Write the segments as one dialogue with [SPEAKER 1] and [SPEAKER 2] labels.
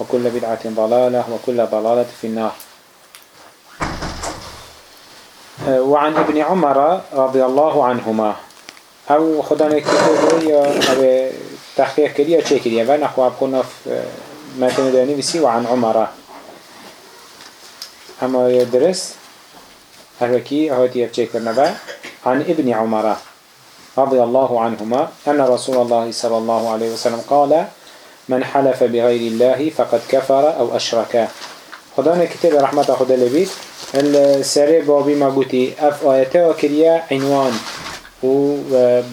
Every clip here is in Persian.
[SPEAKER 1] وكل بدعة ضلالة وكل ضلالة في النار. أه، وعن ابن عمر رضي الله عنهما. أو خدا نكتبه يا أو تحقيق كريا چه كريا ونحو ابقنا في متن بسي وعن عمر. اما يدرس هركي هاتي يفجي كرنبا عن ابن عمر رضي الله عنهما. أن رسول الله صلى الله عليه وسلم قال من حلف بغير الله فقد كفر أو أشرك. خدانا كتاب رحمة خدا لبيت السري بابي ما قوتي. أف آياته وكريا عنوان. و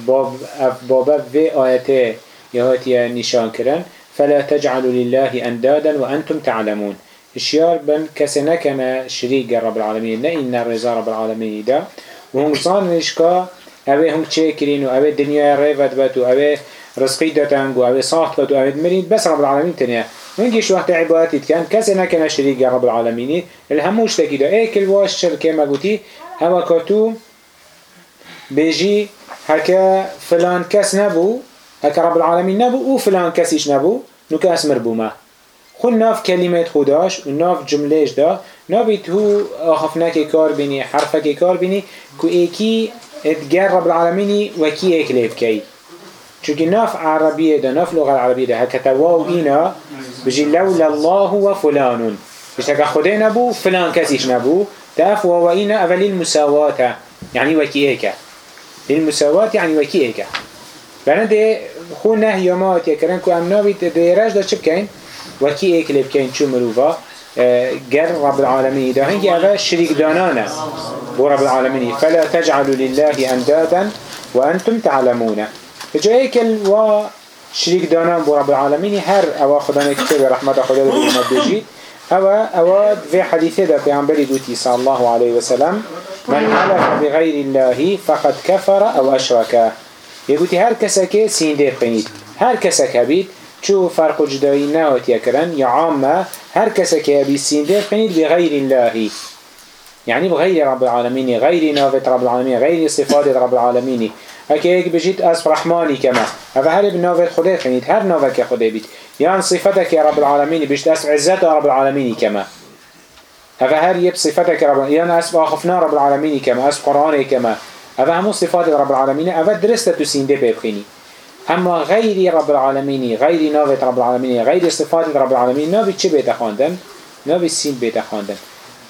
[SPEAKER 1] باب أف بابا في آياته يهاتي نشان كرن. فلا تجعلوا لله أندادا وأنتم تعلمون. الشيار بن كسنا كان شريك رب العالمين. نا إن الرزا رب العالمين دا. وهم صان نشكا أبي هم تشكرين وأبي الدنيا ريفت باتو. أبي رزقي داتنگ و ساخت کد و اوه مرید بس رب العالمین تنیا ونگیش وقت عبادتی کن کسی نکنه شریک رب العالمینی. الهموش تکی دا ای کل واش چل که مگوتی. اما کتو بيجي هكا فلان كس نبو هكا رب العالمين نبو او فلان كسيش نبو نوكا اسمر بوما خل ناف كلمات خداش و ناف جملهش دا. نابيت هو آخفناك كار بيني حرفك كار بيني كو ايكي اتجار رب العالمين وكي ايك ليبكي چونکی ناف عربیه ده ناف لغة عربیه ده هکتا واو اینا بجی لولا الله و فلانون. بشتا که خوده نبو فلان کسیش نبو. تاف واو اینا اولی المساواة. يعني وكي ايكا للمساواة يعني وكي ايكا بلنده خونا نهي مات يكرن كو امناوی دیرش ده چه بکن وكي ايك لبکن چو مروفا. آه، جر رب العالمين ده هنگی اوه شريك دانانه. بو رب العالمين فلا تجعلوا لله اندادا وأنتم تعلمون. جایی که و شریک دانم بو رب العالمین هر أو خدا نکتب رحمت خدا رو بگمد بجید. أو أو في حديثه ده پیامبری گوتی صلی الله علیه وسلم من حلف بغیر الله فقد كفر أو اشرك يقولي هر کسی که سینده بینید هر کسی که بید چو فرق و جدایی نهات یکرن هر کسی که بید سینده بینید بغیر الله. يعني بغير رب العالمين غير نافت رب العالمين غير صفات رب العالمين هكي هيك بجيت أسف رحماني كما هذا هل بنافت خده خنيت هر نافك خده بيت يعني صفتك يا رب العالمين بجيت أسف عزت رب العالمين كما هذا هل يب صفتك رب يعني أسف آخفنا رب العالمين كما أسف قرآني كما هذا هم صفات رب العالمين هذا درست تسين ده بيبخيني أما غير رب العالمين غير نافت رب العالمين غير صفات رب العالمين نابي چه بيت خواندن؟ نابي سين بيت خواندن.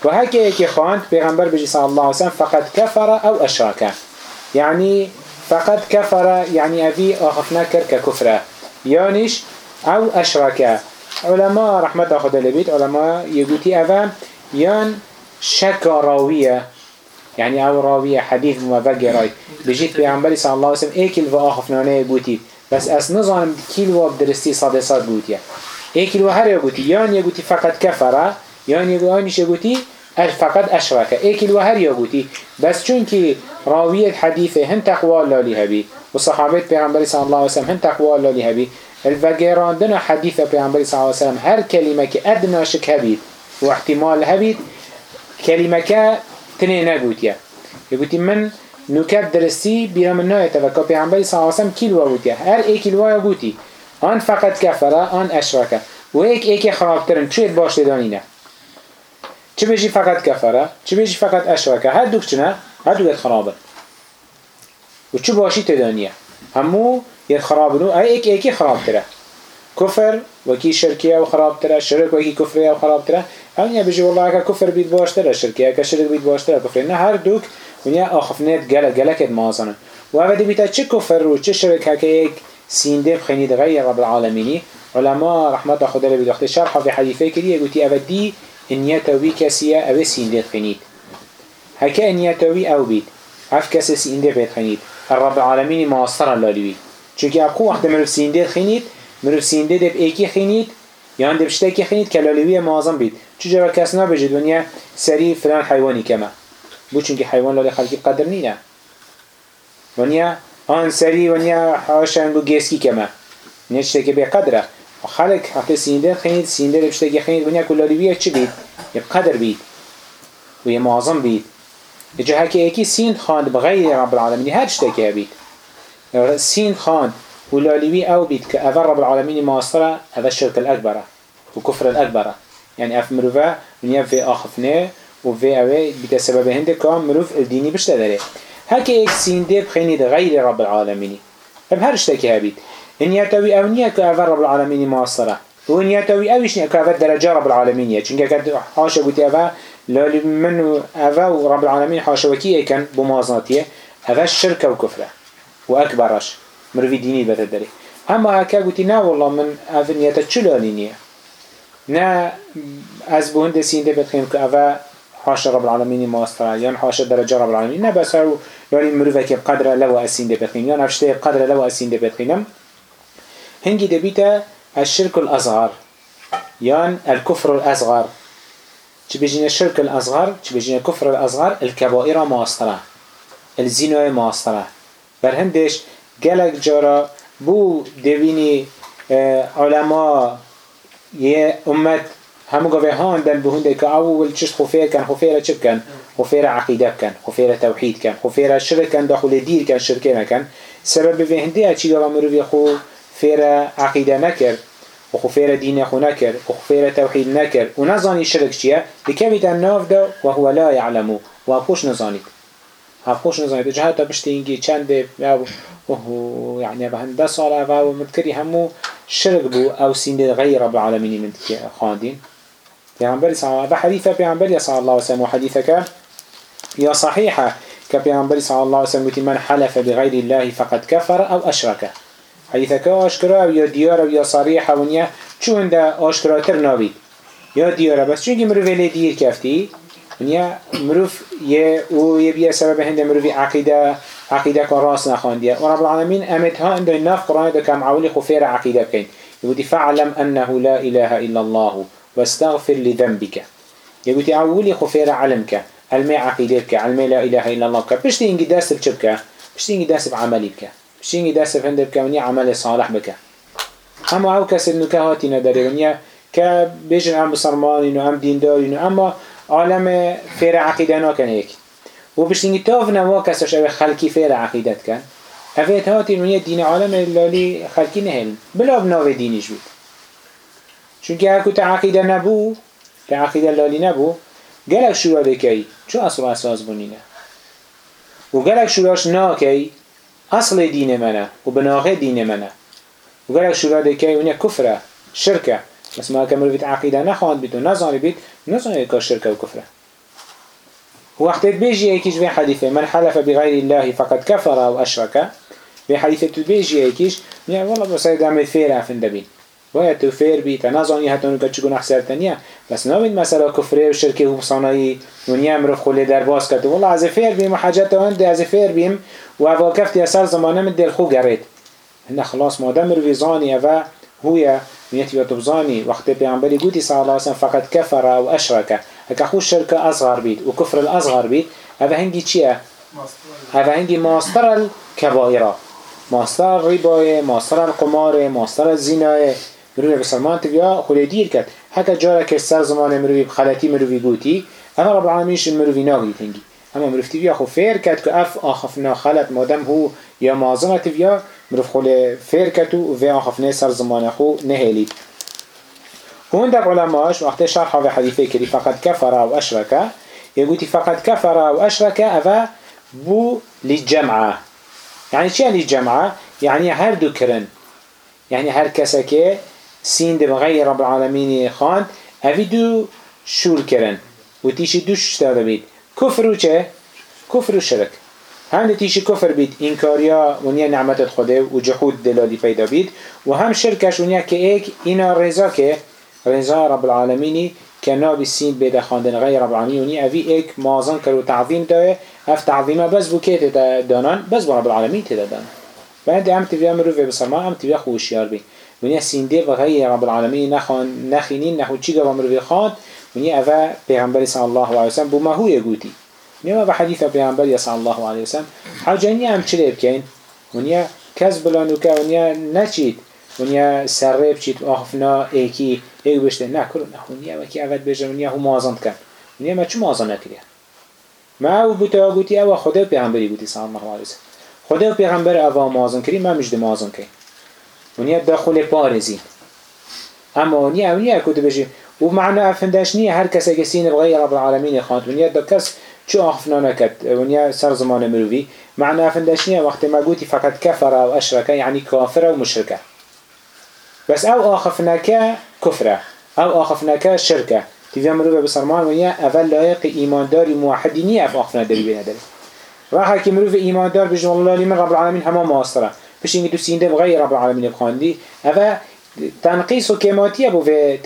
[SPEAKER 1] وهكي هيك خواند پیغمبر بجي صلى الله عليه وسلم فقد كفر أو أشرك يعني فقد كفر يعني أبي أخفنا كر ككفرة يانش أو أشرك. علماء رحمة خدا لبيت علماء يقولي أفا يان شك راوية يعني أو راوية حديث مفاقي راي بجيت بيغمبري صلى الله عليه وسلم ايكل وآخفنا يقولي بس أس نظام كيلو بدرستي صادي صاد قوتي ايكل وهر يقولي يان يقولي فقد كفر يان يقولي فقط أشرك ايكل وهر يقولي بس چونكي راوية حديثة هن تقوى الله لهبي وصحابة پیغمبر صلى الله عليه وسلم هن تقوى الله لهبي الفقراندنا حديثة پیغمبر صلى الله عليه وسلم هر كلمة أدنى شك هبيت واحتمال هبيت كلمة تنين نقوتيا يقولي من نكات درسي بيرا من نوية تفكا پیغمبر صلى الله عليه وسلم كيلو قوتيا هر اي كيلو قوتي آن فقط كفر آن أشرك وهيك ايكي خرابترن شوية باش لدانينه چه بيجي فقط كفره چه بيجي فقط أشرك هر دوك چنه هر دوك خرابه. و چه باشی تدانیه همو یه خراب رو ای ایک ایکی خراب تره. كفر وكي شركية وخراب ترى شرك وكي كفرية وخراب ترى هونيا بيجي والله اكا كفر بيت باشترا شركية اكا شرك بيت باشترا كفر نه. هر دوك ونيا آخفنات كد مازنن و اوه بيتا چه كفر و چه شرك هكا ايك سينده بخينيد غير رب العالميني علماء رحمة خدا لبيد وقت شرحة في حديثة كريه قلتي اوه دي انياتوي كسية اوه سينده بخينيد هكا انياتوي او بيت عف كسي سينده بيت خينيد الرب العالمين مواصرا لالوي چونك ابقو وقت مروف سينده خينيد مروف سینده دب ایکی خینید یا دب شتکی خینید کلالیوی معظم بید. چجورا کس نبجد ونیا سری فلان حیوانی کما بو چونکه حیوان لالی خلقی قدر نینه ونیا آن سری ونیا حاشن بو گیسکی کما ونیا چتکی به قدره. خلق حتی سینده خینید سینده دب شتکی خینید ونیا کلالیوی چی بید؟ و یه معظم بید. جا هکی ایکی سین خواند بغیر رب العالمین. هر شتکی بید سین خواند. ولاليوي أو بيت كأفر رب العالمين ماصرة هذا الشرك الأكبر وكفر الأكبر يعني أف مروفا من يفي آخفنه وفي أوي بيت سبب هنده كام مروف الديني بشتدره هكا ايك سين ديب خيني غير رب العالمين اب هر اشتكي هبيت إن يتوي أو نيا كأفر رب العالمين ماصرة وإن يتوي أويش نيا كأفر درجة رب العالمين چونك كد حاشا قلت أفا لالی من و أو رب العالمین حاشوکی ایکن بمازاتیه اوش شرک و کفره و اکبرش مروی دینی بده اما اکا قوتي نه والله من أو نیتا چلالی نیه نه از بهند سینده بتخیم که حاشا رب العالمين ماسترا يان حاشا درجة رب العالمين نبسر لاني مروفك بقدر لو أسين دي بتقيم يان أفشتي بقدر لو أسين دي هنجي دبيتا الشرك الأصغر يان الكفر الأصغر تبجينا الشرك الأصغر تبجينا الكفر الأصغر الكبائر ماسترة الزنا ماسترة برهندش گلک جارا بو دوینی علما یه امت همو گوه هان دن بهونده که اول چش خفیر کن خفیر چه کن خفیر عقیده کن خفیر توحید کن خفیر شرک کن داخل دیر کن شرکه نکن سبب به هنده چی گوه مروی خو فیر عقیده نکر و خفیر دین خو نکر و خفیر توحید نکر و نزانی شرک چیه بکوید الناف ده و هو لا يعلمو و اپوش نزانید اپوش نزانید جهت تا بشتی اینگی چنده وهو يعني بهنده صالة و مذكري همو شرك بو أو سين غير رب العالمين من خاندين پیغمبر صلى الله حديثة پیغمبر صلى الله وسلم وحديثك يا صحيحة كبيغمبر صلى الله وسلم من حلف بغير الله فقد كفر أو أشرك حديثك أشكرا يا ديارة يا صريحة ونيا شو عنده أشكرا ترنابي يا ديارة بس چونكي مروفي لي دير كفتي ونيا مروف يه و يبيا سبب هند مروفي عقيدة عقيدة كراس نخاندية ورب العالمين أمتها عند الناف قرآن ده كم عولي خفير عقيدة بكين يقول فاعلم أنه لا إله إلا الله واستغفر لذنبك يقول عولي خفير علمك علمي عقيدتك علمي لا إله إلا الله بشتي إنجي داس بشبك بشتي إنجي داس بعملي بك إنجي داس بهندك ونيا عمل صالح بك أما أو كسر نكهاتي ندري ونيا كبيجن أم بصرماني أم دين داري أما عالم فير عقيدة ناكن هيك و بشتینگی تاف نوا کساش او خلکی فیر عقیدت کن. اوید هاتی نونیه دین عالم لالی خلکی نهل. بلا بناو دینیش بود. چونکه هرکو تا عقیده نبو تا عقیده لالی نبو گلک شروع بکی چو اصل اساس بونینه و گلک شروعش ناکی اصل دین منه و بناغه دین منه. و گلک شروع بکی ونیا کفره شرکه. بس ما کمر بیت عقیده نخواند بیت و نزانی بیت نزانی که شرکه و کفره. وقت بيجي ايكيش في حديثة من حلف بغير الله فقد كفر أو أشرك في حديثة بيجي ايكيش يعني والله بس هيدا عمل فير عفن دبين وهي تو فير بي تنازعني حتى نكا تشكون أحسر تانية بس نوين مثلا كفره وشركه وبصانعي ونيا مروف خلي درباس كتو والله عزي فير بيم وحاجاته هندي عزي فير بيم وهذا كفت يسار زمانه من دي الخو قريت هنا خلاص ما دام مروفي زاني أفا هو نيتي وتبزاني وقت بيعنبالي قوتي صلى الله عليه وسلم فقد كفر أو أشرك هكا خوش شركة أصغر بيت وكفر الأصغر بيت هذا هنجي چيه؟ هذا هنجي ماستر الكبائرة ماستر الرباية ماستر القمار ماستر الزناية مروي بسلمان تبيا خلي دير كت حتى جارك السر زمان مروي بخلاتي مروي قوتي أنا رب العالمين مروي ناغي تنجي أما مروف تبيا خو فير كت كأف آخفنا خلت مادم هو يا مازنة تبيا مروف خلي فير كتو وفي آخفنا سر زمان خو نهيلي وهندك علماءش وقت شرح هذا حديثي كري فقد كفر أو أشرك يقول فقد كفر أو أشرك أفا بو للجمعة يعني يعني الجمعة؟ يعني هر دكرن يعني هر كسكي سين دي بغير رب العالمين خان اوی دو شور کرن. و تیشی دو شتا بید. کفر و چه؟ کفر و شرک. هم تیشی کفر بید. اینکاریا ونیا نعمت خوده و جحود دلالی پیدا بید. و هم شرکش ونیا که ایک اینا رضا که رضا رب العالمینی که نابی سین بیده خاندن غیر رب العالمین. ونیا اوی ایک مازن کرو تعظیم داره اف تعظیمه بس بو که دانان بس رب العالمین تدا دانان. بعد هم تبیا مروفه بسرما هم تبیا خوشیار ونیا سینده و غیر رب العالمین نخوان نخینین نخو چی گوام رو بخواد ونیا اوه پیغمبر صلی الله علیه وسلم بو ما هو یگوتی ونیا و حدیث پیغمبر صلی الله علیه وسلم حاجانی هم چلی بکن ونیا کس بلانو که ونیا نچید ونیا سره بچید آخفنا ایکی ایک بشته نکرو نه ونیا وکی اول بجه ونیا هو مازند کن ونیا ما چو مازن نکریه ما او بوتا گوتی او خدا پیغمبری گوتی صلی الله علیه وسلم خدا پیغمبر او مازن کری ما مجد مازن کری ونیا داخل پارزی اما ونیا ونیا کد بجی و معنی افندش نیه هر کسی که سین بغیر رب العالمین خواند ونیا دا کس چو آخفنا نکد ونیا سر زمان مروی معنی افندش نیه وقت ما گوتی فقط کفر و اشرکه یعنی کافر و مشرکه بس او آخفناك كفرة او آخفناك شركة تيجي مروه بسرمان ونيا اول لایق ایمانداری موحدی نیه اف آخفنا داری بینه داری راح که مروه ایماندار بجن والله لمن رب العالمین همه بش اینکه تو سینده بغیر رب بخواندی اوه تنقیص و کماتیه بو و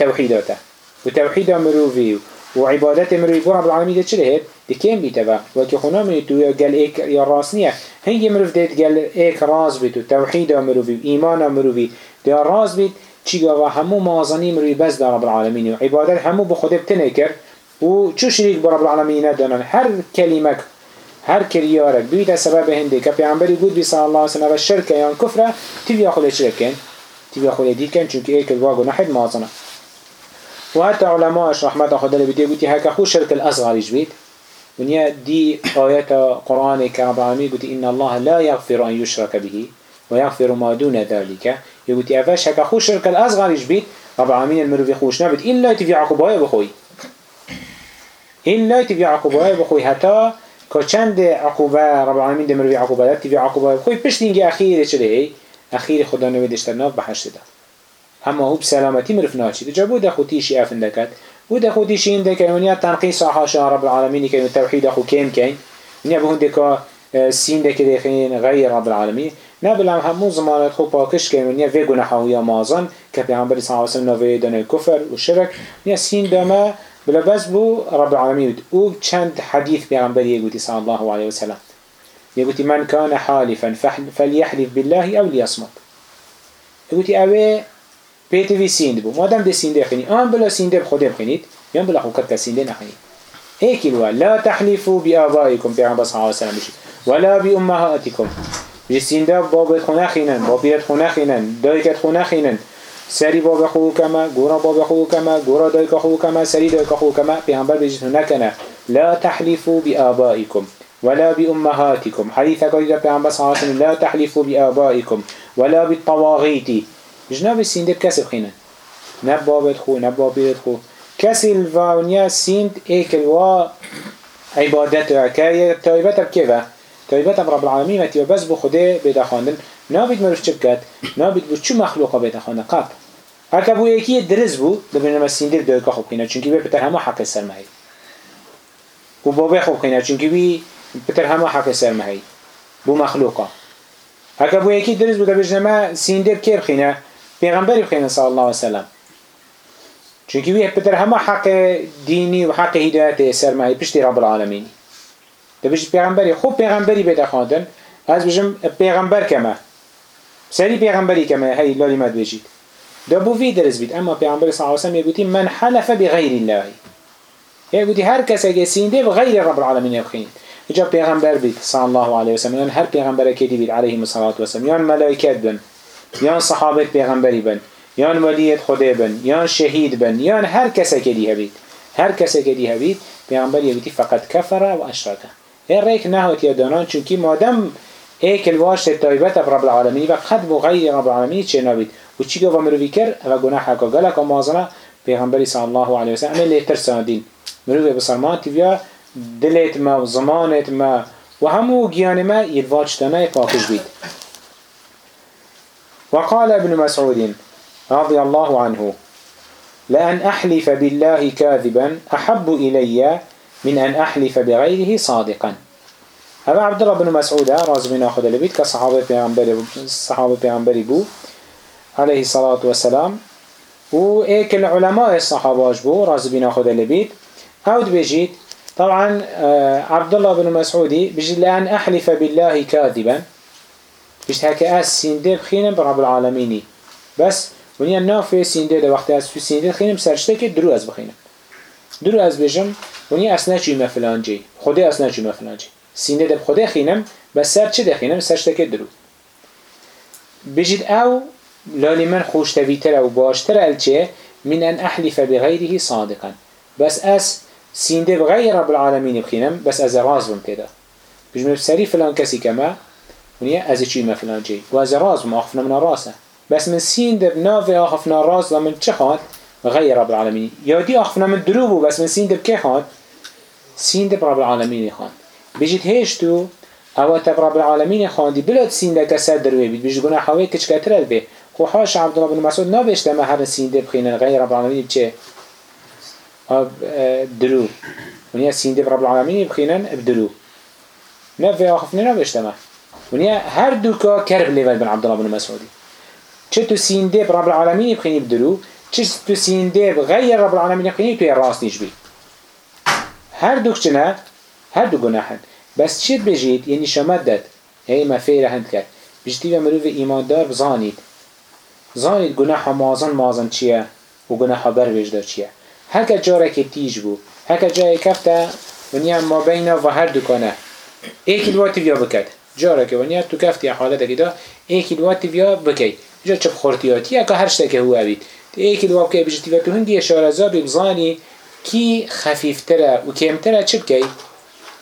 [SPEAKER 1] توحید مروفی و عبادت مروفی. بو رب العالمین ده چه هید؟ ده بیته با؟ وکی خونا منی تو یا گل ایک یا راس نیه. هنگی مروف دید گل ایک راس بید و توحید مروفی و ایمان مروفی. ده راس بید چی گاوا همو مازنی مروفی بس در رب العالمین. و عبادت همو بخوده بتنه کر و چو شریک بر رب العالمین دانن. هر کلمه هر کریارک بیت سبب که پیامبری بود بی صلی الله علیه و سلم و شرک یا کفر تیویا خود شرکن تیویا خود دید کن چون که ایک الواقع نحد مازنه و حتی علماءش رحمت خدا لبیده گوتی هکا خو شرک الاصغرش بید. ونیا دی آیات قرآن رب العالمین گوتی ان الله لا يغفر ان يشرك به ويغفر ما دون ذلك يقولي أفاش هكا خوش شرك الأصغر يجبيت رب العالمين المروي خوش نبت إلا تفي عقوبايا بخوي إلا تفي عقوبايا بخوي حتى که چند عقوبه رب العالمین دمروی عقوبه. داد تیوی عقوبه. خوی پشت اینگه اخیر چه اخیر خدا نویدش در ناف بحشت ده اما هو بسلامتی مرف ناچی. جا بود خودیشی افنده کد بود خودیشی این دکه ونیا تنقیص حاشا رب العالمین که توحید خو کم کن ونیا به دکا سین دکه دخین غیر رب نه بلام همون زمانت خوب پاکش که ونیا وی یا مازن که پیامبر صلی الله علیه و سلم نوی کفر و شرک. ونیا سین دما بلا بس بو رب العالمين أو چند حديث بيغنبري يقولي صلى الله عليه وسلم. يقولي من كان حالفا فليحلف بالله أو ليصمت. يقولي أوه بيت في سيند بو. مادام دي سيند خني آن بلا سيند بخود بخنيت يان بلا خوكت سيند نخنيت هيك الوا لا تحلفوا بآبائكم بيغنبر صلى الله عليه وسلم ولا بأمهاتكم. بجي سيند بابت خناخينن بابيت خناخينن دايكت خناخينن سری باب خو کما گورا باب خو کما گورا دای خو کما سری دای خو کما پیامبر بجید نکنه. لا تحلفوا بآبائكم ولا بأمهاتكم حديث قال پیامبر صلی الله علیه و لا تحلفوا بآبائكم ولا بالطواغيت جناب سیند کسب خینن نه بابت خو نه بابیت خو. کسی الوانیا سیند ایکل و عبادت که تایبت بکیوه تایبت رب العالمین و بس بو خوده بدخاندن نابید مروف چه بکد نابید بو چو مخلوقا بیت خانه؟ قب اگه بو یکی درز بو دبینه ما سیندر که خوب کنه چونکه بی پتر همه حق سرمهی و بابا خوب کنه چونکه بی پتر همه حق سرمهی بو مخلوقا. اگه بو یکی درز بو دبینه ما سیندر کر خینه پیغمبری بخینه صلی الله علیه وسلم. چونکه بی پتر همه حق دینی و حق هدایت سرمهی پشتی رب العالمین دبیش پیغمبری خوب پیغمبری بیت خواندن از بجم پیغمبر کمه. سری پیغمبری که هی لالی مد بجید دا بو وی درز بید اما پیغمبر صلی الله علیه و سلم من حلف بغیر الله. یگوتی هر کس اگه سینده بغیر رب العالمین یبخین اجا پیغمبر بید صلی الله علیه و سلم. یان هر پیغمبر که بید علیه الصلاة والسلام. یان ملائکت بن. یان صحابه پیغمبری بن. یان ولیت خدا بن. یان شهید بن. یان هر کس که دی بید. هر کس که دی بید پیغمبر یگوتی فقط کفر و اشرکه این ریک نهوت یادانان چونکی مادم ایک الواش تایبت رب العالمین و قد بو غیر رب العالمین چه نبید و چی گفت مروی کر و گناه حقا گلک و مازنه پیغمبری صلی الله علیه و سلم امیل ترساندین مروی بسرمان تیویا دلت ما و زمانت ما و همو گیان ما یلواج تنه پاکش بید وقال ابن مسعود رضي الله عنه لأن أحلف بالله كاذبا أحب إلي من أن أحلف بغيره صادقا هذا عبد الله بن مسعود راز من أخذ البيت كصحابة بيغنبري صحابة بيغنبري بو عليه الصلاة والسلام و ايك العلماء الصحابة بو راز بن أخذ البيت هود بيجيت طبعا عبد الله بن مسعودي بيجي لأن أحلف بالله كاذبا. بيجي هكا أس سيندي بخينا برب العالمين بس ونیا نافه سینده ده وقتی از تو سینده خینم سرشته که درو از بخینم. درو از بجم ونیا اصلا چی مفلان جی. خوده اصلا چی مفلان جی. سینده ده خوده خینم بس سر چه ده خینم سرشته که درو بجید او لالی من خوش تر و باشتر الچه من ان احلف بغیره صادقا. بس اس سینده بغیر رب العالمین بخینم بس از راز بم تدا بجمع سری فلان کسی کما ونیا از چی مفلان جی و از راز بم آخفنا من راسه بس من سين دب نافي آخفنا راس ومن چه خاد غير رب العالمين يا دي آخفنا من دروبو بس من سين دب كي خاد سين دب رب بيجيت هيشتو او تب رب العالمين خاندي بلاد كسر دروي بيت بيجي قنا حوي كچ كتر البي خو حاش عبد الله بن مسعود نابشت ما هر سين دب خينا غير رب العالمين بچه درو. ونیا سين دب رب العالمين بخينا بدرو نافي آخفنا نابشت ما. ونیا هر دوكا كرب ليفل بن عبد الله بن مسعودي چه تو سینده رب العالمین بخینی بدرو چه تو سینده غیر رب العالمین بخینی توی راست نیش بی هر دوک چنه هر دو گناهن. بس چید بجید یعنی شمد داد هی ما فیر هند کرد. بجتی و مروف ایماندار بزانید زانید گناه مازن مازن چیه و گناه بر وجدار چیه هر که جاره که تیج بو هر که جای کفته ونیا ما بین و هر دکانه ایکی الواتی بیا بکد جاره که ونیا تو کفتی حالت اگه دا ایکی الواتی بیا بکید جا چه خورتیاتی اکا هر شتکه هو اوید ایکی دواب که بجتی و تو هندی اشاره زابی بزانی کی خفیفتره و کمتره چه بکی؟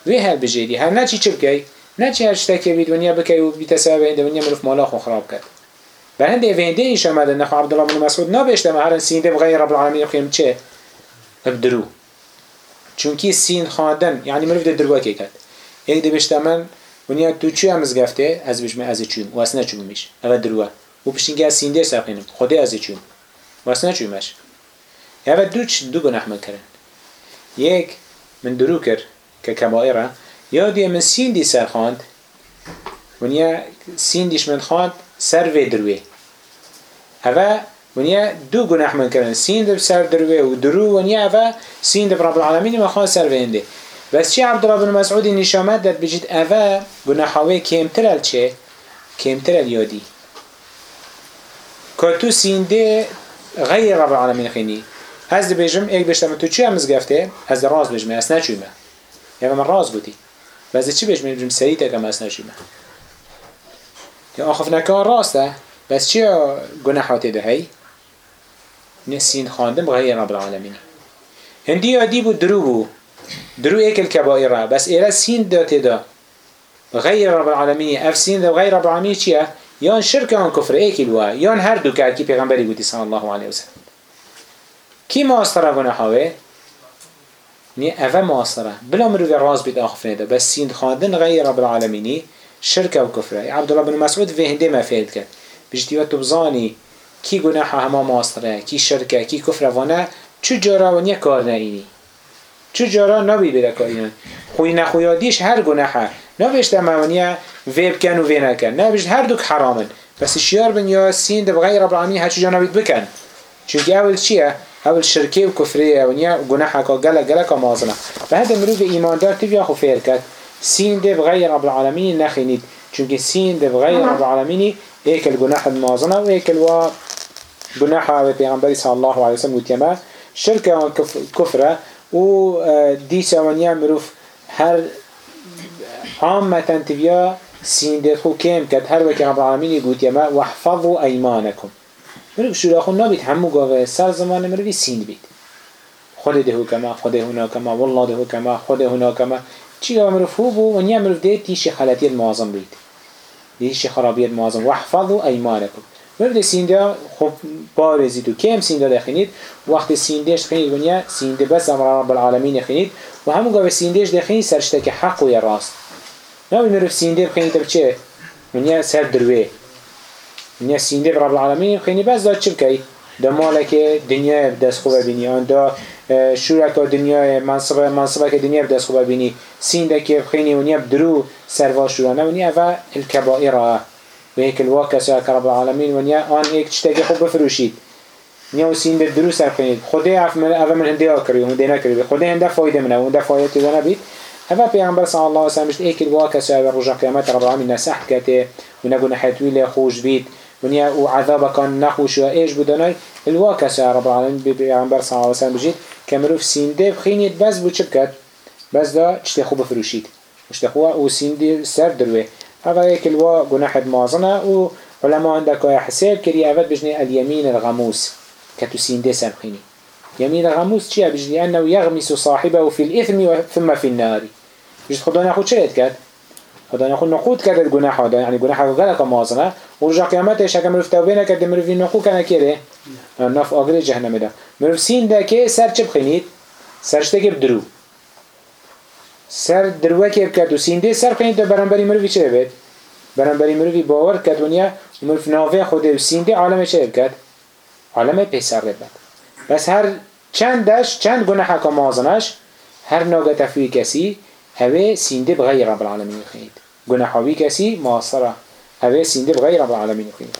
[SPEAKER 1] وی هر بجیدی. هر نه چی چه بکی؟ نه چی هر شتکه بید ونیا بکی و بیت سبب هنده ونیا مروف مالا خو خراب کرد. بر هنده وینده ایش آمده نخو عبدالله بن مسعود نبشته ما هر سینده بغیر رب العالمین بخیم چه؟ ابدرو چونکی سین خواندن یعنی مروف در دروا که کرد؟ یک دی بشته من ونیا تو چی هم گفته؟ از بشمه از چوم. و اصلا چومیش اول دروه و پشتینگه از سینده ساقینم خدا از چون واسه نچومش یا دو چ دو گناه من کردن. یک من درو کرد. که یا دی من سیندی سر خواند. ونیا سیندیش من خواند سر و دروی. اوه ونیا دو گناه من کردن. سیند سر دروی و درو ونیا اوه سیند رب العالمین ما خواند سر و هنده بس چی عبدالله بن مسعود نشامت داد بجید اوه گناه هاوی کمتر چه؟ کمتر یادی. که تو سینده غیر رب العالمین خینی. از دی بیجم ایک بشتم تو چی هم گفته؟ از راز بجمه از نچویمه. یا من راز بودی از چی بجمه بجم سریع تکم از نچویمه یا آخف نکان راسته؟ بس چی گناحاتی ده هی؟ نسین خاندم غیر رب العالمین هندی یادی بود درو بود. درو ایک الكبائره بس ایره سین داته دا. غیر رب العالمین اف سین دا غیر رب العالمین چیه؟ یان شرک آن کفر. ایکی دوا یان هر دو پیغمبری گوتی صلی الله علیه وسلم کی ماستره گناه نی اوه ماستره بلا مروی راز آخف نده بس سین خواندن غیر رب العالمینی شرک و کفره. عبدالله بن مسعود في هنده ما بجتی و تبزانی کی گناه همه ماستره کی شرکه کی کفره. وانه چو جارا و نیا کار نینی چو جارا نبی بده کارینن خوی نخویادیش هر گناه نوشته معنیه ویب کن و وی نکن. بجد هر دوک حرامن. بس شیار بن یا سین دب غیر رب العالمین هرچی جا نوید بکن. چونکه اول چیه؟ أو الشركة و ونيا أو نيا گناحه كا گلا مازنا فهد مروف ايمان دار تبيا خو فير سين ده بغير رب العالمين نخينيد چونك سين ده بغير رب العالمين ايك الجناح مازنا و ايك الوا جناحه و صلى الله عليه وسلم وتيما شركه و كفره و دي سوانيا مروف هر عامة تبيا سين ده خو كم كد هر وكي رب العالمين يقول تيما واحفظوا ايمانكم مرو شو لاخو نبيت همو قاوه سر زمان مرو سين بيت خود ده كما خود هنا كما والله ده كما خود هنا كما چی قاوه مرو فو بو ونیا مرو ده تیش خلطیت معظم بيت تیش خرابیت معظم. واحفظوا أيمانكم مرو ده سين ده خب بارزید و کم سين ده دخینید؟ وقت سين دهش خینید ونیا سين ده بس امر رب العالمين خینید. و همو قاوه سين دهش دخینید سرشتك حق و راست. ناوی مروف سینده بخینی تا بچه؟ منیا سر دروه. منیا سینده رب العالمین بخینی بس داد چه بکی دا مالك دنیا بدست خوبه بینی آن دا شورک دنیا منصب منصبه که دنیا بدست خوبه بینی سین دا که بخینی ونیا بدرو سروا شورانه ونیا و الكبائره و هيك الواقع سوى رب العالمين ونیا آن هيك تشتاقي خوب بفروشید نیا و سین ده درو سر خینید خدا اف من اول من هنده ها کری و هنده نکری خدا هنده فایده منه و هنده فایده تیده نبید اول پیغمبر صلی الله وسلم بشت ایک قیامت رب العالمین نسحت کته و نگو نحتویل خوش بید ونیا و عذاب کان نخوش و ایش بدنای الواقع سوى رب العالمین پیغمبر صلی الله علیه وسلم بجید که مروف سینده بخینید بس بو چه بس دا چته خوب بفروشید. مشته خوب و سینده سر دروه. هذا هيك الوا جناح مازنة و علماء عندك حساب كري أفد بجني اليمين الغموس كتو سيندي سبخيني يمين الغموس چيا بجني أنه يغمس صاحبه في الإثم ثم في النار. بجد خدا ناخد شريت كد خدا ناخد نقود كد الجناح هذا يعني جناح غلق مازنة ورجع قيامته شكا مرف توبينه كد مرف نقود كان كده نف أغري جهنم ده مرف سين ده كي سر چه بخينيت سرشته بدرو سر دروه که بکرد و سینده سر خیلی دو برانبری مروی چه بید؟ برانبری مروی باور کرد ونیا و مروف ناوه خود و سینده عالم چه بکرد؟ عالم پیسر بید بس هر چندش چند گناه که مازنش هر ناگه تفوی کسی هوه سینده بغیر رب العالمین خیلی گناهاوی کسی معاصره هوه سینده بغیر رب العالمین خیلی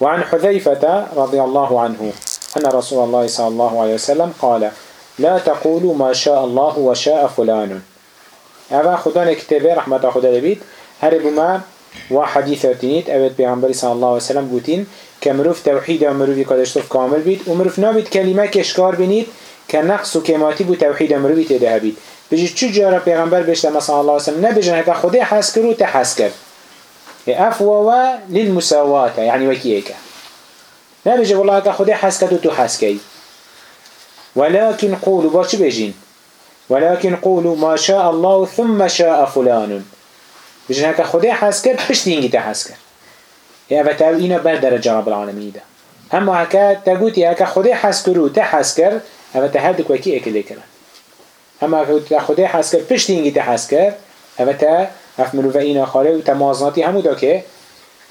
[SPEAKER 1] وعن حذيفة رضي الله عنه أن رسول الله صلى الله عليه وسلم قال لا تقولوا ما شاء الله وشاء فلان. اوه خدا نكتبه رحمة خدا لبيت هربو ما وحديثة تنيت اوه بيغمبري صلى الله عليه وسلم بوتين كمروف توحيد ومروفي قدشتف كامل بيت ومروف نابد كلمة كشكار بنيت كنقص وكماتي بو توحيد ومروفي تده بيت. بجي چو جارة بيغمبر بيشتما صلى الله عليه وسلم؟ نبجن هكا خدا حس كرو افوه للمساواة يعني وكيكا نبجي والله هكا خدا حس كرو تحس كي ولكن قولوا باش بيجين. ولكن قولوا ما شاء الله ثم شاء فلان. بجن هكا خدي حس كر بشتينجي تحس كر يا فتاو إنا بر درجة رب العالمين ده. أما هكا تقولي هكا خدي حس كرو تحس كر أما تهدك وكي أكل كرا أما هكا خدي حس كر بشتينجي تحس كر أما تا أفملو فإنا خالي وتمازناتي همو دا كي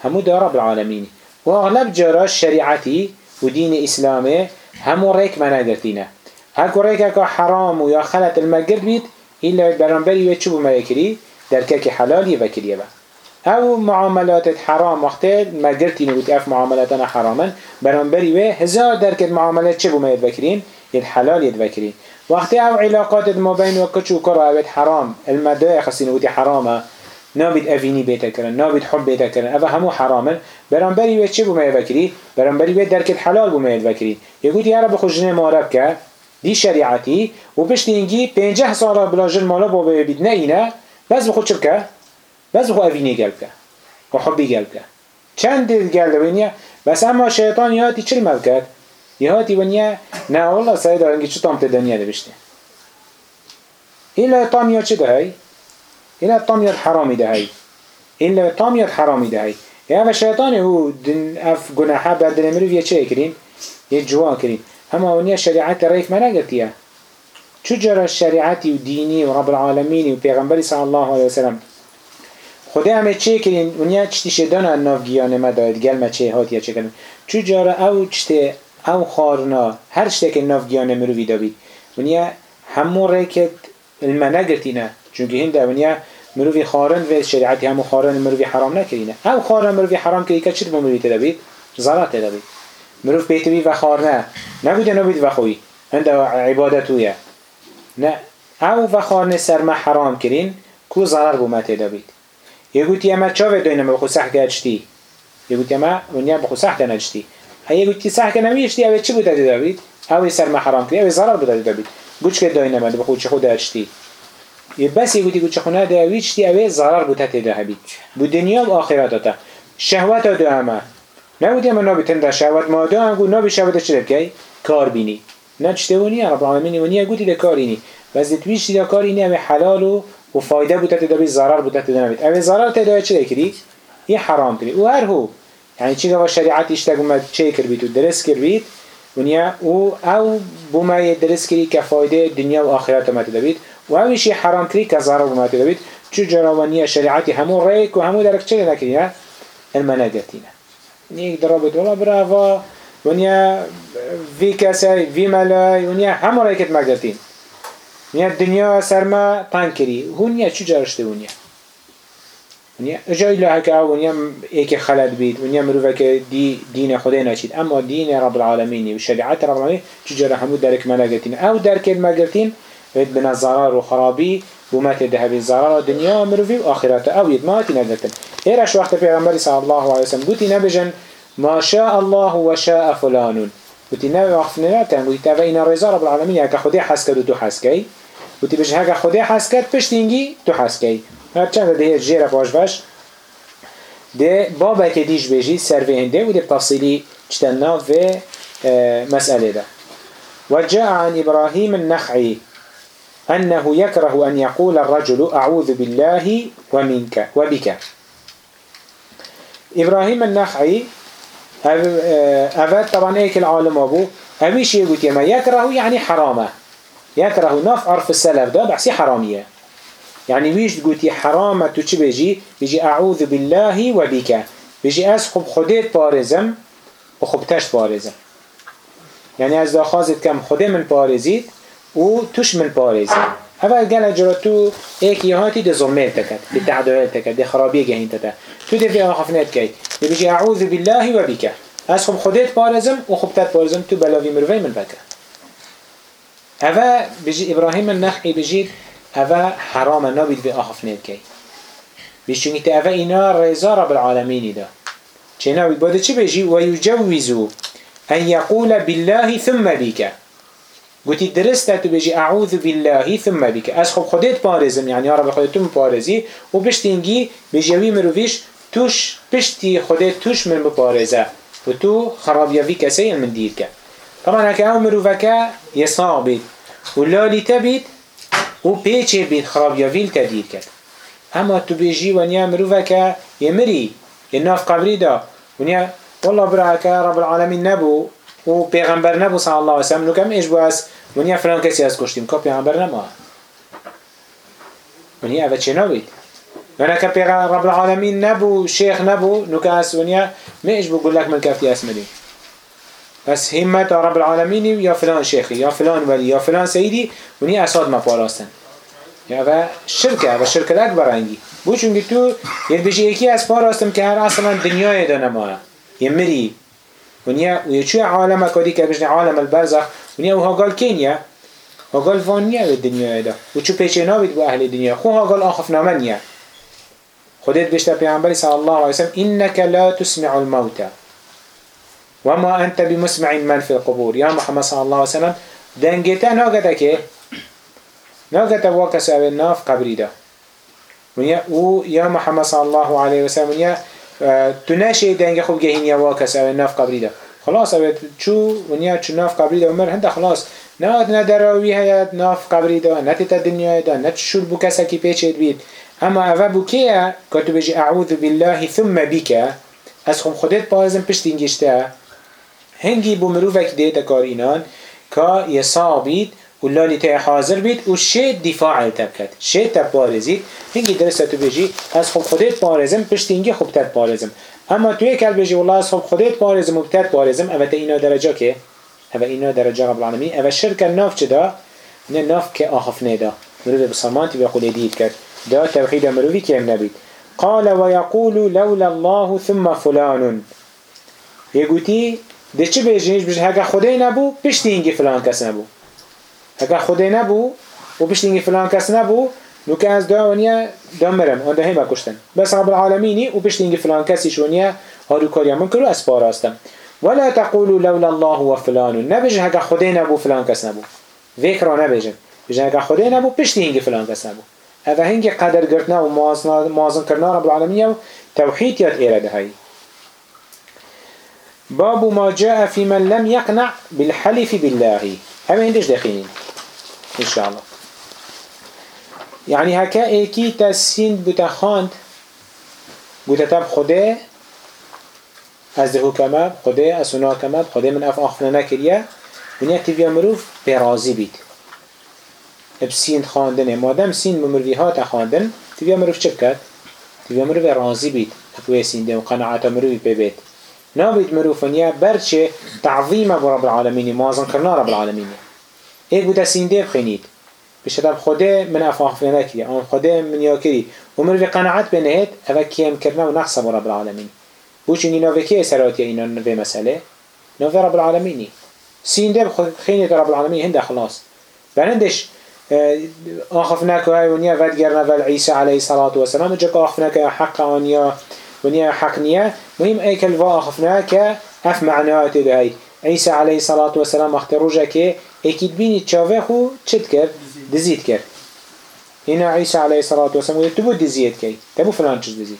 [SPEAKER 1] همو دا رب العالمين وأغلب جرى شريعتي ودين إسلامي همو ريك ما نقرتينه هكو ريكا حرام ويا خلت المجد بيت إلا برانبري ويتشبو ما يكري دركاك حلال يفكري با. أو معاملات حرام وقت مجرتين وتقف معاملاتنا حراما برانبري وي هزار دركة معاملات شبو ما يتفكرين الحلال يتفكرين وقت أو علاقات ما بين وكتش وكرة حرام. المدى خسين ودي حرامه. نابد أفيني بيتا كرن نابد حب بيتا كرن أفا همو حراما برانبري وي چه بو ما يفكري برانبري وي درك الحلال بو ما يفكري يقول يا رب خجنه مارب دي شريعتي وبشت ينجي بينجه سالة بلاجر مالا بابا يبيد نينا بس بخود شبكه بس بخود أفيني قلبك وحبي قلبك چند دل قلب ونيا بس اما شيطان يهاتي چل ملكت يهاتي ونيا نا والله سيدا انجي چو تامت الدنيا ده بشته إلا طام يا چه ده هاي إلا طام يا حرامي ده هاي إلا طام يا حرامي ده هاي يا هذا الشيطان هو دن اف جناحه بعد المروف يا چه كرين يجوا كرين اما ونيا شريعة ريك ما نقتيا شو جرى الشريعة وديني ورب العالمين وبيغمبري صلى الله عليه وسلم خدا همه چه کرین ونیا چتی شدانا ناف گیانه ما داید. گل ما چه هات یا چه کنن چو جارا او چته او خارنا هر چته که ناف گیانه مروی دابید ونیا همو ریکت المنگرتینه چونکه هنده ونیا مروی خارن و شریعتی همو خارن مروی حرام نکرینه. او خارن مروی حرام کری که چی با مروی تدابید؟ زارت تدابید مروف بیتوی و خارنه نبوده نبید و خوی. هنده عبادتویه نه. او و خارنه سرما حرام کرین کو ضرر بو ما تدابید یه گوتی اما چاوه دوینه بخو سح گرچتی یه گوتی اما ونیا بخو سح کنجتی یه گوتی سح کنویشتی اوه چی بوده تدابید؟ اوه سرما حرام کری اوه ضرر بوده تدابید گوچ که دوینه من بخو چه خود اچتی یه بس گوتی خونه ده چتی اوه ضرر بوده تدابید بو دنیا و آخرت شهوت دو اما نبودی اما نابی تنده شهوت. ما دو هم گو نابی شهوت چه بکی؟ کار بینی. نه چطه ونی رب العالمین ونی گوتی ده کار اینی. بس دویش ده کار اینی همه حلال و و فایده بوده تدا بی ضرر بوده تدا نبید اوه ضرر تدا چه کری؟ یه حرام کری و هر هو. یعنی چی گفت شریعت اشتاق اومد چه کر بید و درس کر بید ونیا او او بوما درس کری که فایده دنیا و آخرت ما تدا بید و اویش حرام کری که ضرر ما تدا بید چو جراوانیه شریعتی همو ریک و همو درک چه نکریه؟ المناگتینه نیک درابط ولا برا ونیا وی کسی وی ملای ونیا همه رایکت مگرتین ونیا دنیا سرما تنگ کری هونیا چو جرشته ونیا ونیا اجای له که ونیا ایک خلد بید ونیا مروفه که دی دین خدا نچید. اما دین رب العالمینی و شریعت رب العالمین چو جره همو درک ملگتین او درک مگرتین بيت بنا زرار وخرابي وما تده بين زرار الدنيا مروفي وآخرات أو يدماتي ندتن إيرش وقت في عمري صلى الله عليه وسلم قلت نبجن ما شاء الله وشاء فلان. قلت نبي وقت نبتن قلت تفاين الرزا رب العالمين هكا خدي حسكت وتو حسكي قلت بجن هكا خدي حسكت بشتينجي تو حسكي هبچند آه، ده جيرا باشباش ده بابا كديش بيجي سرفين ده وده تفصيلي جتنا في مسألة ده. وجاء عن إبراهيم النخعي أنه يكره أن يقول الرجل أعوذ بالله ومنك وبك. إبراهيم النخعي أفاد طبعا إيك العالم أبو أبيش يقول يما يكره يعني حرامة. يكره نف عرف السلف ده بحسي حرامية. يعني ويش تقول حرامة تو بيجي؟ أعوذ بالله وبك. بيجي أسخب خديت بارزم وخبتش بارزم. يعني از داخازت كم خده من بارزيت و توش من بارزي اول گل اجرا تو تکد ده تعدایل تکد ده خرابی گهین تکد تو في آخفنت کی ده بجي اعوذ بالله و بك از خب خودت بارزم و خب تت بارزم تو بلاوی مروی من اوه بجي ابراهيم النخعي بجي اوه حرام نابید في آخفنت کی بيشوني تا اوه اینا رضا رب العالمين ده چه باده چه بجي ويجوزو ان يقول بالله ثم بك گوتی درسته تو بجی اعوذ بالله ثم بك از خب خودت پارزم یعنی رب خودتون پارزی و بشتینگی بجیوی مرویش توش پشتی خودت توش من بپارزه. و تو خرابیوی کسی من دیر که. طبعا اکه او مروفکه یصاع بید و لالی تبید و پیچه بید خرابیوی تدیر کرد اما تو بجی ونیا مروفکه یمری ناف قبری دا. ونیا والله برا رب العالمین نبو. و پیغمبر نبو صلی الله علیه وسلم. نکم ایش بو از ونیا فلان کسی از کشتیم که پیغمبر نما ونیا اوه چه نبید ونیا که پیغمبر رب العالمین نبو شیخ نبو نکه از ونیا میش بو گلک من کفتی اسمدی بس همت رب العالمینی یا فلان شیخی یا فلان ولی یا فلان سیدی ونیا اساد ما پاراستن. یا و شرکه و شرکه اکبر انگی بو چونگی تو یک بشه یکی از پاراستم که هر اصلا دنیای دانه ما یه مری. ونیا و چه عالم کدی که بجن عالم البرزخ ونیا و ها قال کینیا ها قال فانیا به دنیا دا و چه پیچه نابید با أهل دنیا خو ها قال آخف نامنیا خودت بشتا پیغمبر صلی الله علیه وسلم انك لا تسمع الموتى وما انت بمسمع من في القبور يا محمد صلى الله عليه وسلم دنگتا ناگتا که ناگتا واکس أو ناف قبری دا ونیا أو یا محمد صلی الله علیه وسلم ونیا تو نشی دنگ خوب گهین یا واکس او ناف قبری دا خلاص او چو ونیا چو ناف قبری دا عمر هنده خلاص. نه نه دراوی ناف قبری دا نه تا دنیا دا. نه شول بو کسا کی پیچید بید. اما اوه بو که کتو بجی اعوذ بالله ثم بك از خم خودت پازم پشت اینگشته هنگی بو مروفک دیتا کار اینان. که و لالی تا حاضر بید و شید دفاع تب کد شید تب بارزید. هنگی درسته تو بجی از خب خودت بارزم پشت اینگی خوب تب بارزم. اما توی کل بجی والله از خب خودت بارزم و تب بارزم. اوه تا اینا درجه که؟ اوه اینا درجه رب العالمین. اوه شرک ناف چه دا؟ نه ناف که آخف ندا مروف بسامانتی بقول دید کرد. دا توحید مروفی که هم نبید. قال ويقول لولا الله ثم فلان. يقولي ده چه بيجيش بيجي هكا خدای نبو اینگی فلان کس نبو. هكا خدای نبو و پشت اینگی فلان کس نبو نو که از داونیا دامرن آن ده همه کشتن. بس رب العالمینی و پشت اینگی فلان کسی شونیا هارو کاریا من کرو اسپار هستم. ولا تقولوا لولا الله وفلان نبيجي هكا خدای نبو فلان کس نبو. ذکر نبيجي بيجي هكا خدای نبو پشت اینگی فلان کس نبو. هذا هنگی قدر گرتنا و موازن کرنا رب العالمین و توحید یاد ایرده هاي باب ما جاء في من لم يقنع بالحلف بالله هم هندش دخينين إن شاء الله يعني هكا ايكي تسين بتخاند بتتب خده از ده حکمه خده از سنا حکمه خده من اف آخفنا نکریه. ونیا تیویا مروف برازی بید. بسین خواندنه مادم سین مروی ها تخواندن تیویا مروف چه کرد؟ تیویا مروف رازی بید. اکوی سینده و قناعت مروی ببید نابد مروفنيا برچه تعظيم رب العالمين موازن كرنا رب العالمين ايك بودا سينده بخينيد بشتاب خده من افاقفنا كري او خده من ياكري ومروف قناعت بنهت اوه كيم كرنا ونقص رب العالمين بوش اني نوه كيه سراتي اينا نوه مسألة نوه رب العالمين سينده بخينيد رب العالمين هنده خلاص برندش آخفناك هاي ونيا ودگرنا ول عيسى عليه الصلاة والسلام جاك آخفناك حق ونيا ونيا حق نيا مهم اي كلفا آخفناك اف معناته هاي عيسى عليه الصلاة والسلام اختارو جاكي اكيد بيني تشافه خو چت كر دزيد كر هنا عيسى عليه الصلاة والسلام قلت تبو دزيد كي تبو فلان چش دزيد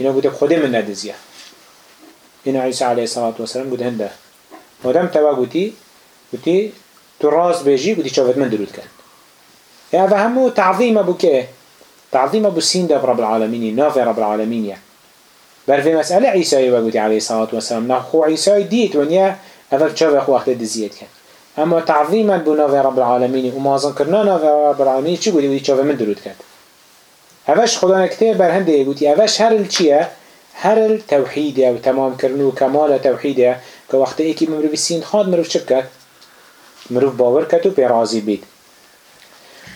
[SPEAKER 1] هنا قلت خده من ندزيه هنا عيسى عليه الصلاة والسلام قلت هنده. ودم تبا قلتي قلتي تراس بيجي قلتي شافت من درود كان يعني همو تعظيم ابو كه تعظيم ابو السين ده رب العالمين نافع رب العالمين يعني بل في مسألة عيسى وقتي عليه الصلاة والسلام نخو عيسى ديت ونيا شاف أخو وقت دزيت كان أما تعظيما بو نافع رب العالمين وما ظنكرنا نافع رب العالمين شو قولي ودي شاف من درود كان هفش خدا نكتير بر هنده يقولي هفش هر الچيه هر التوحيد و تمام كرنو كمال توحيد كوقت ايكي مروف السين خاد مروف شبكت مروف باور كتو بيرازي بيت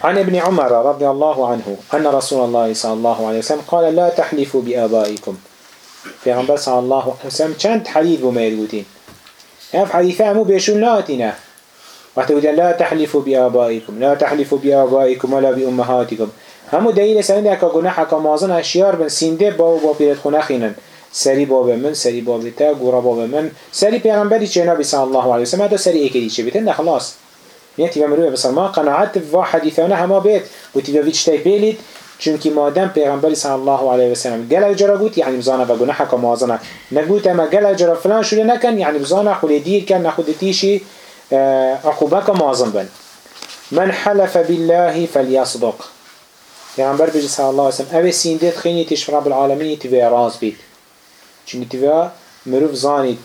[SPEAKER 1] عن ابن عمر رضي الله عنه. أن رسول الله صلى الله عليه وسلم قال لا تحلفوا بآبائكم في غنبر صلى الله عليه وسلم كانت حديث بما يقولين هف حديثة مو بيشون وقت يقول لا تحلفوا بآبائكم لا تحلفوا بآبائكم ولا بأمهاتكم همو دليل سنده اكا گناح اكا مازن اشيار بن سینده با با پیرت خونه خینن. سری باب من سری باب تا گورا باب من. سری پیغمبری چه نبی صلی الله علیه وسلم هذا سری ایکی چه بیتن ده خلاص. نیتی و مروی بسلمان قناعت و حدیثانه همه بیت. و تی بویچ تای پیلید چونکی مادم پیغمبری صلی الله علیه وسلم گل جرا گوت یعنی بزانه و گناح اکا مازنه نگوت. اما گل جرا فلان شده نکن یعنی بزانه خلی دیر کن نخود تیشی. عقوبك مازن بن من حلف بالله فليصدق. پیغمبر بجی صلی الله علیه وسلم اوه سیندت خینی تیش رب العالمین تیوی راز بید. چون تیوی مروف زانید.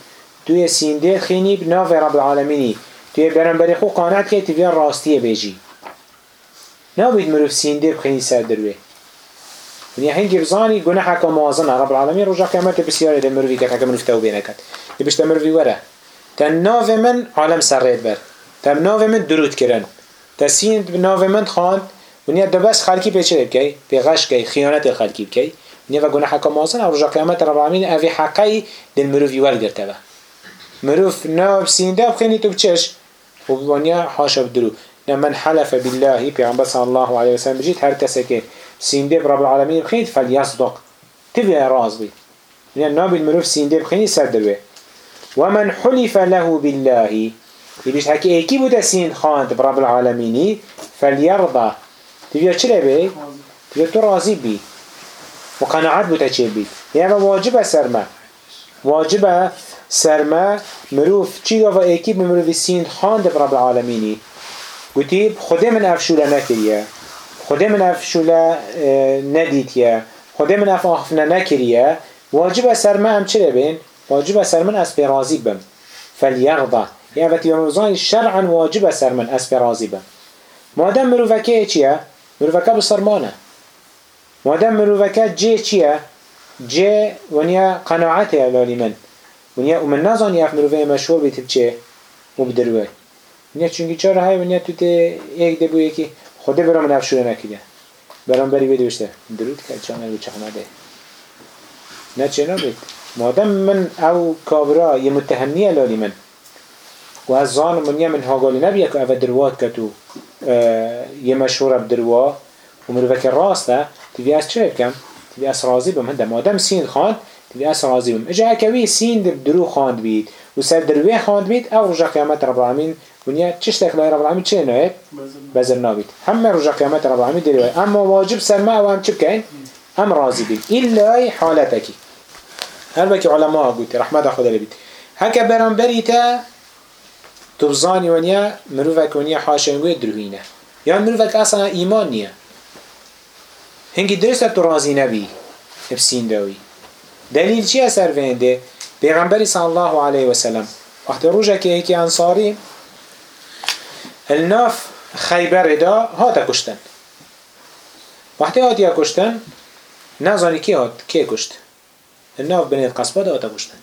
[SPEAKER 1] توی سیندت خینی بناف رب العالمینی. توی برنبری خو قانعت که تیوی راستیه بیجی نابید مروف سیندت خینی سر دروی ونیا هنگی بزانی حکا موازنه رب العالمین رجا قیامت بسیاری ده مروفی کد حکا مروف توبه نکد یبشت مروفی وره. تن ناف من عالم سرید بر. تن ناف من درود کرن. تسیند ناف من خواند ونیا دو بس خلقی پیچه بکی پی غش کی؟ خیانت خلقی بکی ونیا و گناه حکم آسان او رجا قیامت رب العالمین اوی حقی دل مروف یوال گرته با مروف ناب سینده بخینی تو بچش و ونیا حاشا بدرو من حلف بالله پیغمبر صلی الله علیه وسلم بجید هر کسی که سینده رب العالمین بخینید فلیصدق. تبی راز بید ونیا ناب المروف سینده بخینی سر دروه ومن حلف له بالله. يبيش هكي إيكي بودا سين خاند برب العالمين فليرضى. تبيا چرا بي؟ تبيا تو راضي بي. وقناعات بودا چه بي؟ يعني واجب سرما واجب سرما مروف چي غفا إيكي بمروف سين خاند برب العالمين قلتي خده من افشولا نكريا خده من افشولا نديتيا خده من اف اخفنا نكريا واجب سرما هم چرا بين؟ واجب سر من اسب راضي بم. فليرضى يعني وقتی بمروزان شرعا واجب سر من اسب راضي بم. مادام مروفكه چیه؟ مروفكه بسرمانه. مادام مروفكه جه چیه؟ جه ونیا قناعته لالی من. ونیا ومن نظن یاف مروفه مشهور بیت بچه مبدروه. ونیا چونکی چرا های ونیا تو ته یک دبو یکی خوده برام نفشوره نکیده. برام بری بدوشته. درود که چانه رو چخنده نه چه نبید؟ مادام من او كابرا يمتهمني لالي من. وهزان من يمن هاقالي نبيك او دروات كتو اه يمشهور بدروا ومروفك الراسته تبي اس چه بكم تبي اس راضي بم. هنده مادام سين خاند تبي اس راضي بم. اجا كوي سين درو خاند بيت وسر دروي خاند بيت او رجا قيامت رب العالمين ونيا تشتك لا رب العالمين چه نوعت بزر نابيت هم رجا قيامت رب العالمين دروي اما واجب سر ما او هم چه بكين هم راضي بيت إلا حالتكي هر وکی علماء گوتی رحمت خدا لبید هکا برانبری تا تبزانی ونیا مروفک ونیا حاشنگوی دروینه. یا مروفک اصلا ایمان نیه. هنگی درست تو رازی نبی افسین داوی دلیل چی اثر وینده؟ پیغمبری صلی الله علیه وسلم وقت روژه که یکی انصاری الناف خیبر دا هاتا کشتن. وقتی هاتی کشتن نزانی کی هات کی کشت؟ الناف بنيت قصبة دا أتا بوشتن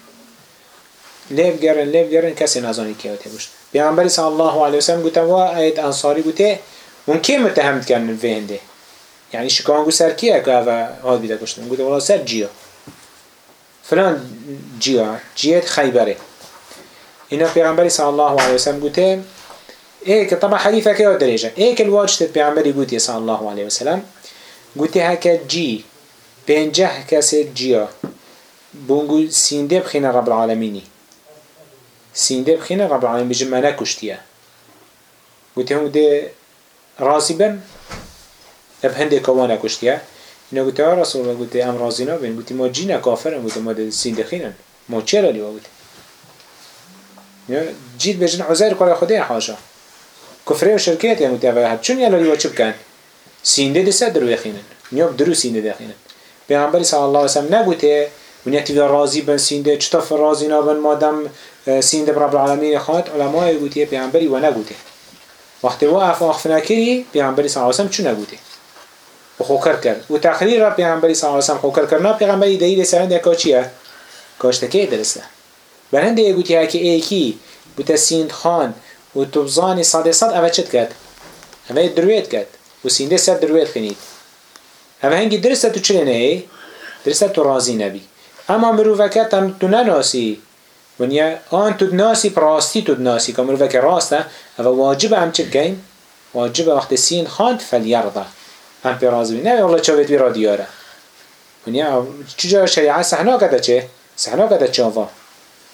[SPEAKER 1] لیب گرن لیب گرن کسی نزانی که اوتی بوشت پیامبری صلی الله علیه و سلم گوته وا ایت انصاری گوته اون کی متهم کردن هنده يعني شكان سر كيه كهذا هاد بيدا كشتن قلت والله سر جيا فلان جيا جيت خيبره إنه پیغمبر صلى الله عليه وسلم قلت إيه طبعا حديثة كده درجة كل واجت پیغمبر قلت صلى الله عليه وسلم قلت هكا جي بينجه كسر جيا بونگو سینده بخینه رب العالمینی. سینده بخینه رب العالمین بجم ما نکشتیه گوته هم ده رازی بن اب هنده کوانا کشتیه اینا گوته ها رسول الله گوته ام رازی نبین گوته ما جینا کافرن گوته ما ده سینده خینن. ما چرا لیوا گوته جید بجن عزیر کار خوده حاشا کفره و شرکیت یا گوته اوه چون یلا لیوا چه بکن سینده ده سد درو خینن. نیاب درو سینده ده خینن پیغمبری صلی الله علیه وسلم نگوته ونيتي راضي بن سينده چطف راضي نابن مادم سينده رب العالمين خات علماء يقولي پیغمبري و نگوته وقتی و اف اخفنا کری پیغمبری صلی الله علیه و چون نگوته و خوکر کرد و تقریر را پیغمبری صلی الله علیه و خوکر کرد نه پیغمبری دلیل سرند یکا چیه کاشتکی درسته برنده یگوتی ها که ایکی بوتا سیند خان و توبزانی صد صد اوه چت کرد اوه درویت کرد و سینده سر درویت خینید اوه هنگی درسته تو چلی درسته تو راضی نبی اما مروفکت هم تو نناسی. ونیا آن تو ناسی پراستی تو ناسی. که مروفک راسته او واجب هم چه بگیم واجب وقت سین خاند فلیرضا. هم پی رازی نه والله چاوید بی را دیاره. ونیا چجا شریعه؟ سحنا کده چه؟ سحنا کده چاوا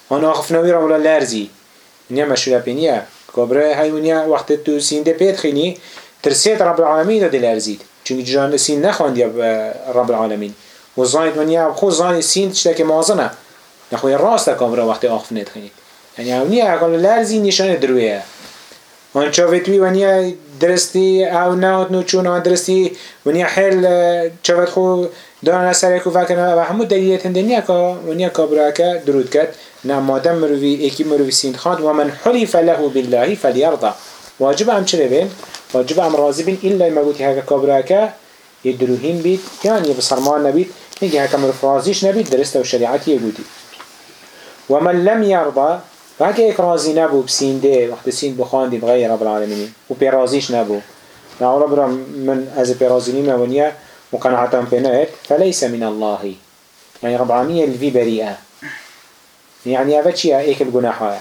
[SPEAKER 1] آن آخف نوی را ولا لرزی. ونیا مشهور پینیه کبره های ونیا وقت تو سینده پید خینی. ترسیت رب العالمین داده لرزید چون جان سین نخواندی رب العالمین. و زاید ونیا خود زانی سین تشتک مازنه نخوی راست کامرا وقتی آخف ندخینید یعنی اونی اقل لرزی نشان درویه. آن چاوتوی ونیا درستی او نهات نو چون آن درستی ونیا حل چاوت خو دارن اثر کو فکر و همون دلیلیت هندنیا که ونیا کابرا که درود کرد. نه مادم مروی ایکی مروی سین خواند و من حلیف له بالله فلیرضا. واجب هم چه بین؟ واجب هم راضی بین الا ما گوتی هکا کابرا که يدروهين بيت يعني بصرمان نبيت نيجي هكا مرفرازيش نبيت درست وشريعتي يقولي ومن لم يرضى فهكا هيك رازي نبو بسين دي وقت سين بخاندي بغير رب العالمين وبيرازيش نبو. نعو رب من از بيرازيني مونيا مقنعتهم بنات فليس من الله. يعني رب العالمين اللي في بريئة. يعني هذا شيء ايك الجناح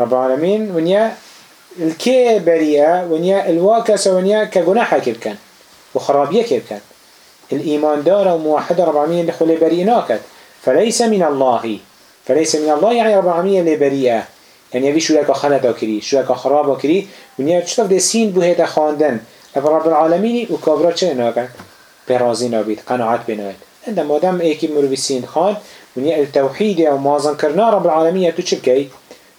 [SPEAKER 1] رب العالمين ونيا الكي بريئة ونيا الواكس ونيا كجناح كيف كان؟ وخرابية كيف كان الإيمان دار وموحد رب العالمين اللي خلي بريئنا كان فليس من الله فليس من الله يعني رب العالمين اللي بريئة يعني يبي شو لك خلطه كري شو لك خرابه كري ونيا تشتغل ده سين بو هيدا خاندن رب العالمين وكابرا چه ناكن برازي نابيت قناعات بنايت عندما مادام ايكي مروي سين خان ونيا التوحيد او مازن كرنا رب العالمين تو چبكي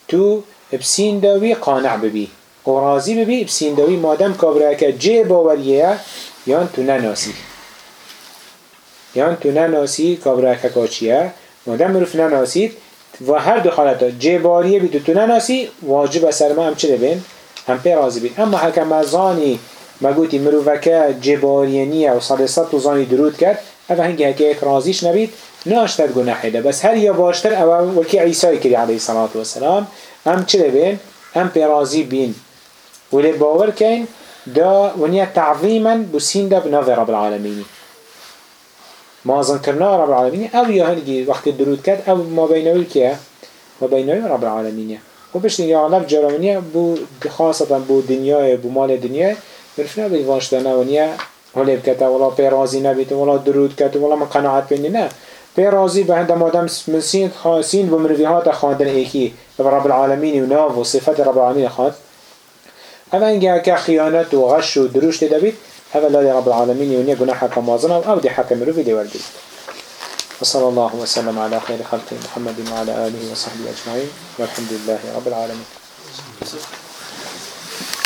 [SPEAKER 1] تو بسين داوي قانع ببي وراضي ببي بسين داوي مادام كابرا كجي باوريه يان تو نناسي یان تو نناسی کابرا کاچیه مادم مروف نناسید و هر دو حالتا جباریه بید تو نناسی واجب سر ما هم چه بین هم پی رازی بید اما حکم مزانی مگوتی مروفکه جباریه نیه و صد تو زانی درود کرد اوه هنگی هکه ایک رازیش نبید ناشتر گناحی ده بس هر یا باشتر اوه وکی عیسای کری علیه صلاة و سلام هم چه بین هم پی رازی بین. ولی باور کن دا ونیا تعظیما بسین دا بناف رب العالمینی. مازن کرنا رب العالمين او يا هنجي وقت الدرود كات او ما بينه كيا ما بينه رب العالمين و بش نيجي على جرامنيا بو خاصة بو دنيا بو مال دنيا برفنا بالواش دنا ونيا هلا بكتا ولا بيرازي نبيت ولا درود كات ولا ما قناعت بيني نه. بيرازي بعد ما دام من سين خاصين بمرفيهات خاندن ايكي رب العالمين وناف وصفات رب العالمين خاند. اما انجا كخيانات وغش ودروش تدبيت هذا الذي رب العالمين يوني جناح كمازنا أو دي حكم مروفي دي وردي وصلى الله وسلم على خير خلق محمد وعلى آله وصحبه أجمعين والحمد لله رب العالمين